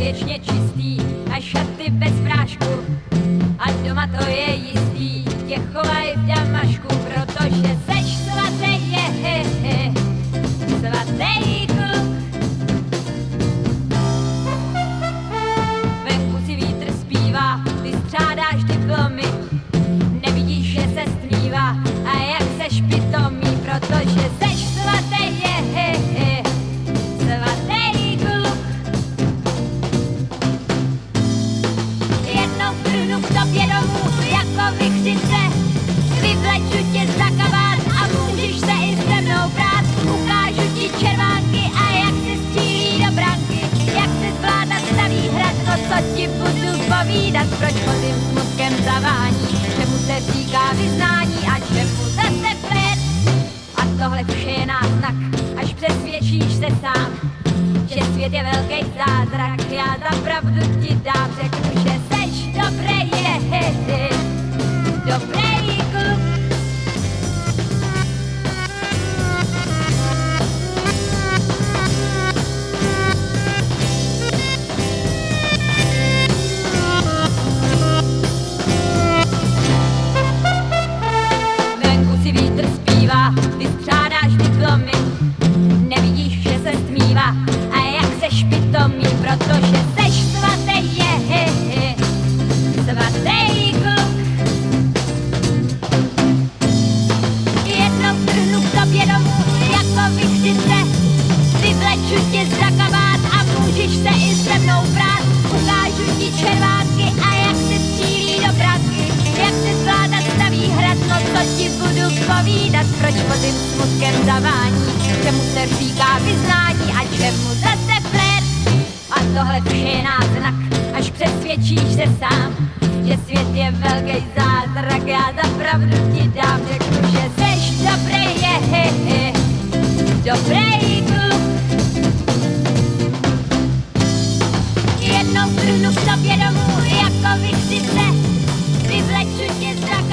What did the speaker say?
věčně čistý a šaty bez prášku. Ti budu povídat, proč chodím smutkem zavání, čemu se říká vyznání a čemu zase plet. A tohle vše je náznak, až přesvědčíš se sám, že svět je velký zázrak, já za pravdu ti dám, řeknu, že seš seš pitomý, protože seš svatý je, he, he, svatý kluk. Jednou trhnu k tobě domů jako vychřice, vyvleču tě za kabát a můžeš se i se mnou brát. Ukážu ti červánky a jak se střílí do branky, jak se zvládat staví hrad, no co ti budu povídat, proč pod smutkem zavání, čemu se říká je náznak, až přesvědčíš se sám, že svět je velký zázrak, já za pravdu ti dám, řeknu, že seš dobrý je, he, he, dobrý kluk. Jednou vrhnu k tobě domů, jako vykřice, vyvleču tě zrak.